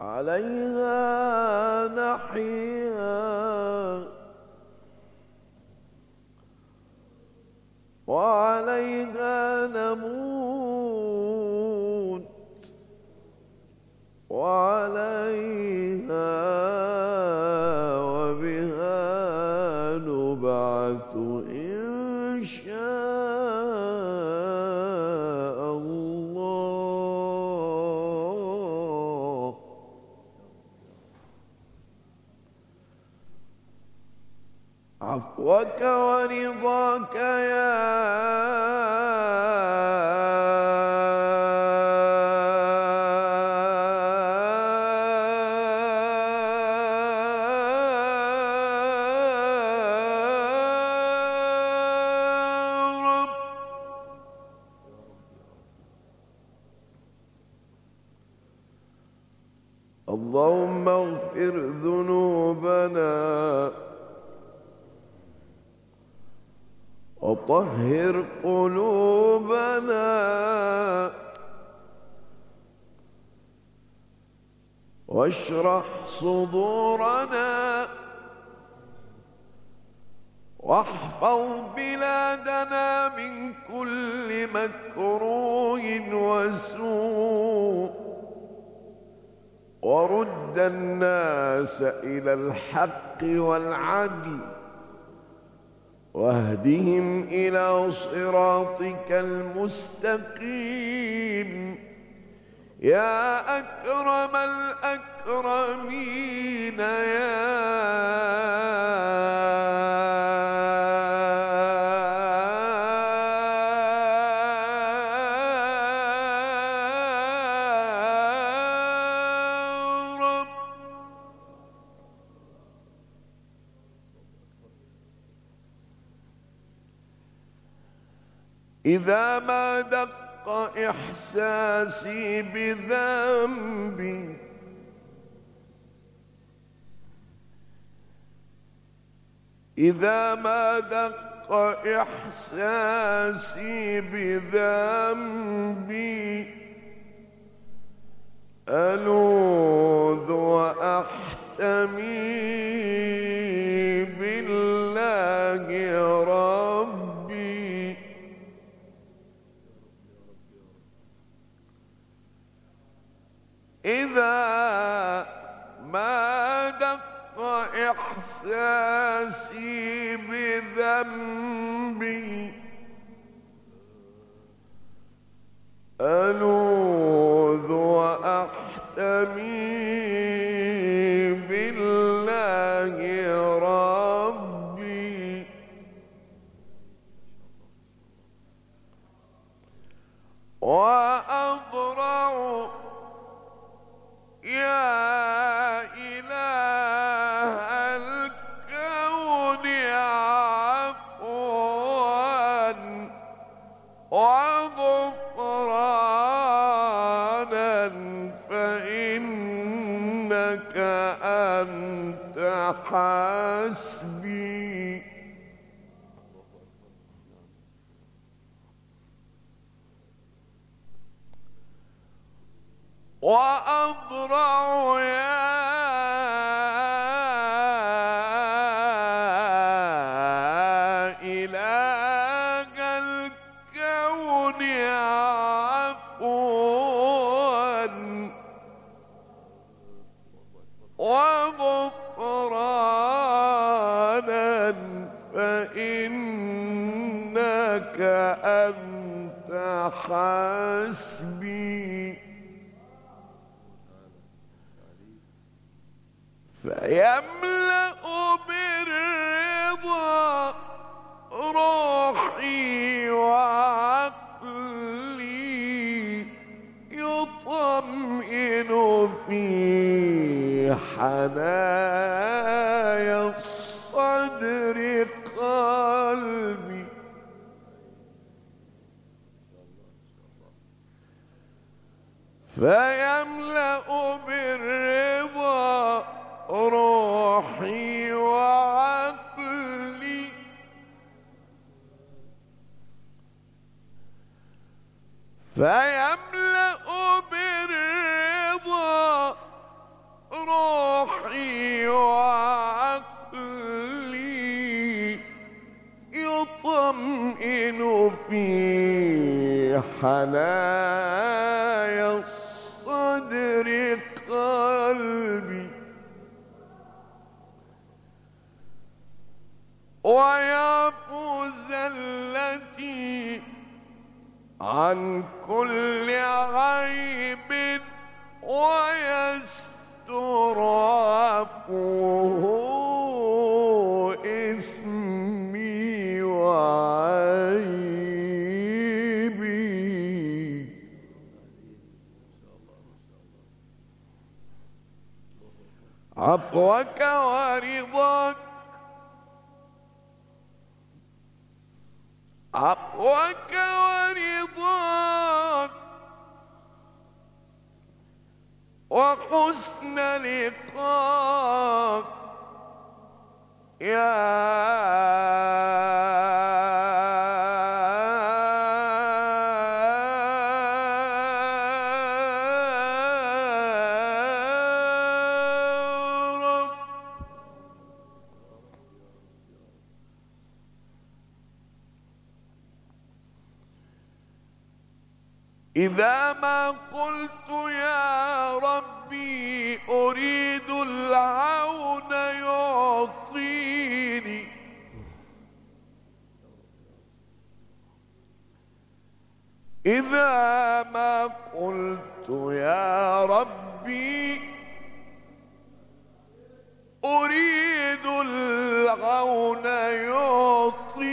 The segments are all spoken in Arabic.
عليها نحيا. وعليها نموت ورضاك يا واشرح صدورنا واحفظ بلادنا من كل مكروه وسوء ورد الناس إلى الحق والعدل واهدهم إلى صراطك المستقيم يا أكرم الأكرمين يا رب. إذا ما دق إحساسي بذنبي. إذا ما دق إحساسي بذنبي ألوذ وأضرع يا إله الكون عفوا وغفرانا فإنك أنت حسبي روحي وعقلي يطمئن في حنايا الصدر قلبي. فيملأ بالرضا فيملأ بالرضا روحي وعقلي يطمئن في حنايا عفوك ورضاك. عفوك ورضاك. وحسن لقاك. يا إذا ما قلت يا ربي أريد العون يعطيني. إذا ما قلت يا ربي أريد العون يعطيني.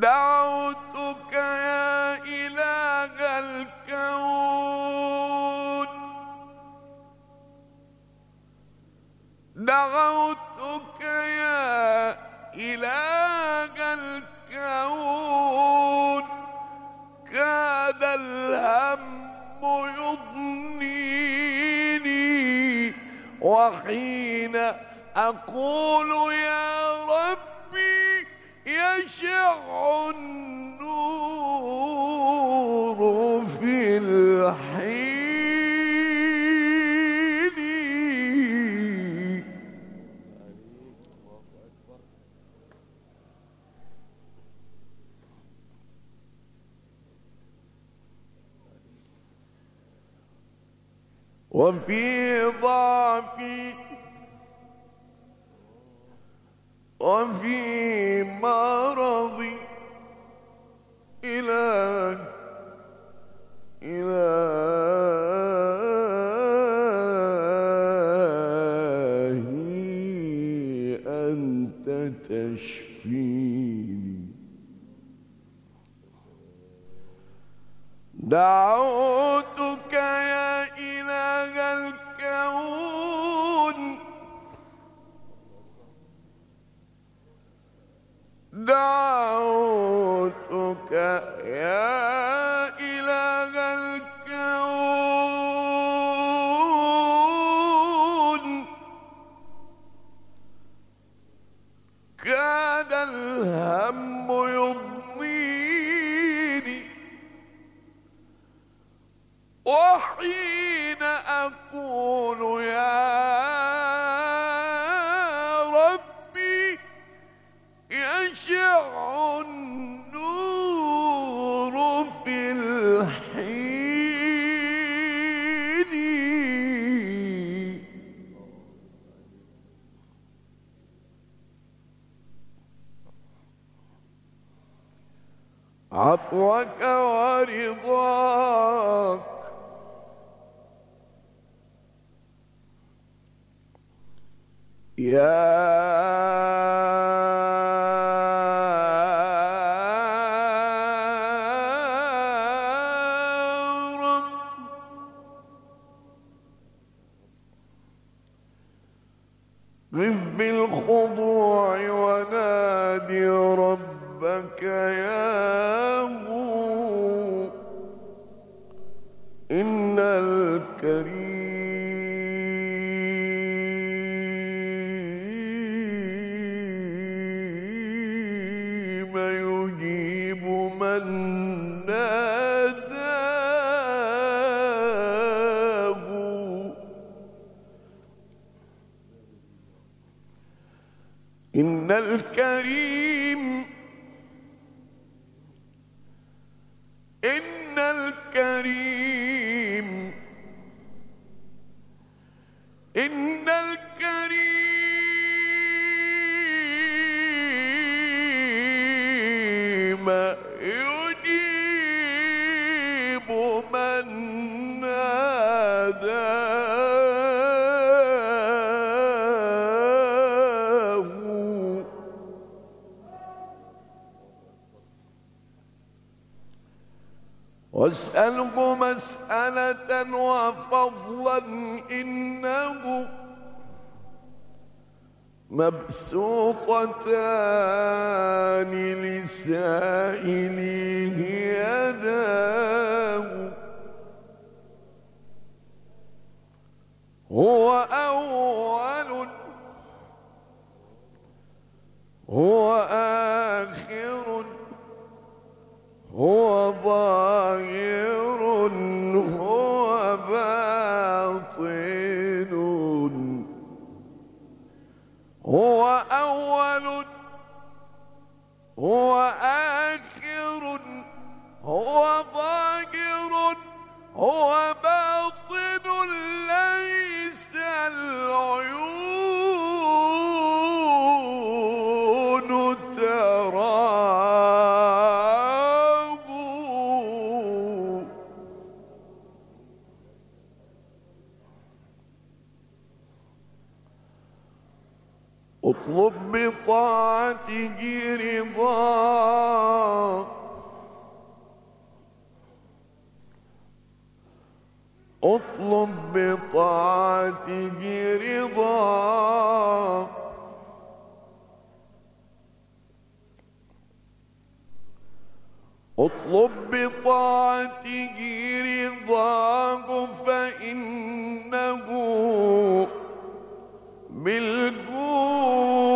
دعوتك يا إله الكون. دعوتك يا إله الكون. كاد الهم يضنيني وحين أقول يا النور في الحين وفي ضعفي وفي مرضي إلى إلهي أنت تشفيني. دعوتك يا دعوتك يا إن الكريم إن الكريم إن واسأله مسألة وفضلا إنه مبسوطتان لسائله يداه. هو باطن رضاه اطلب بطاعته رضاه اطلب بطاعته رضاه فإنه بالجود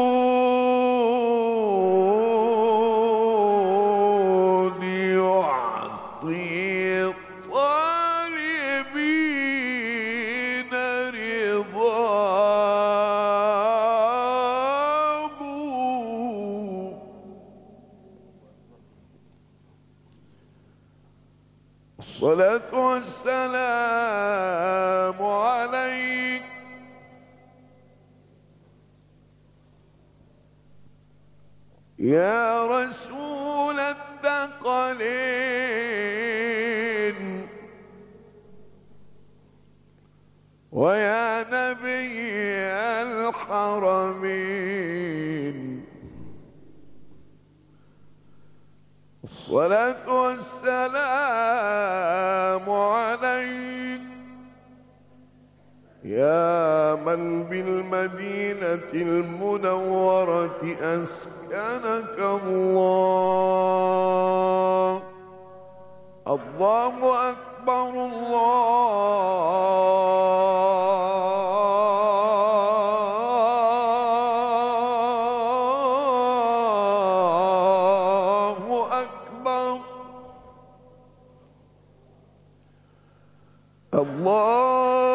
الصلاة والسلام الصلاة والسلام عليك. يا من بالمدينة المنورة أسكنك الله. الله أكبر الله. الله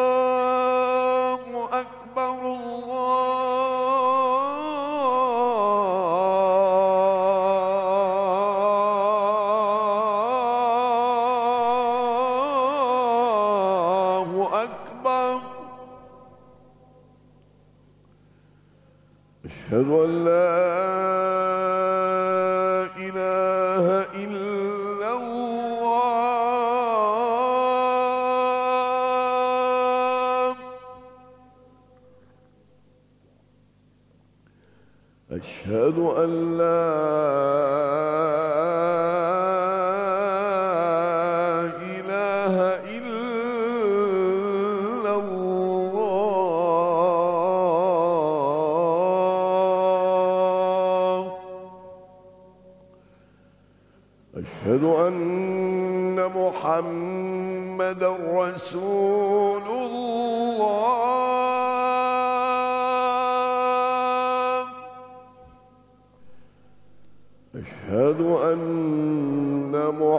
أشهد أن محمد رسول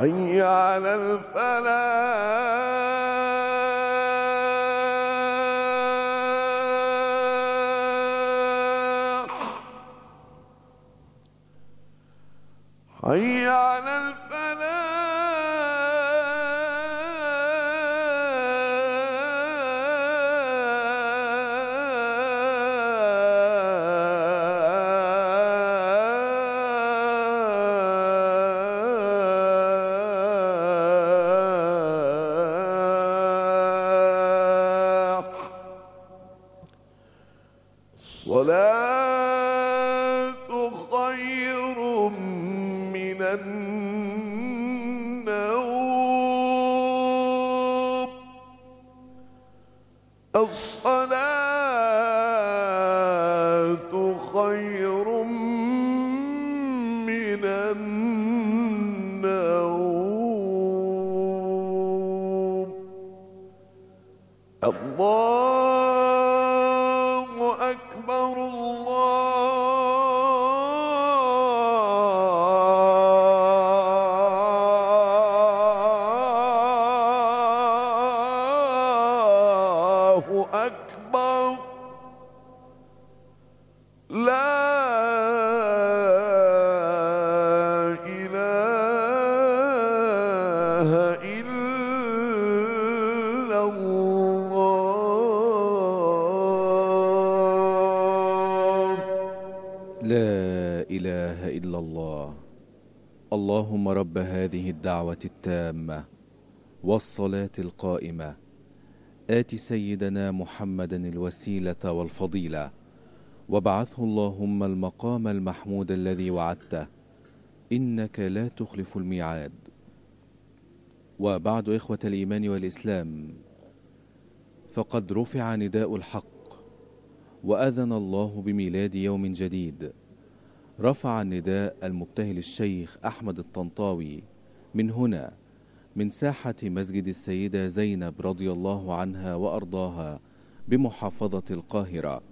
حي على الفلاح. الصلاة خير من النوم. إلا الله. اللهم رب هذه الدعوة التامة والصلاة القائمة. آت سيدنا محمدا الوسيلة والفضيلة. وابعثه اللهم المقام المحمود الذي وعدته. إنك لا تخلف الميعاد. وبعد إخوة الإيمان والإسلام فقد رفع نداء الحق وأذن الله بميلاد يوم جديد. رفع النداء المبتهل الشيخ أحمد الطنطاوي من هنا من ساحة مسجد السيدة زينب رضي الله عنها وأرضاها بمحافظة القاهرة.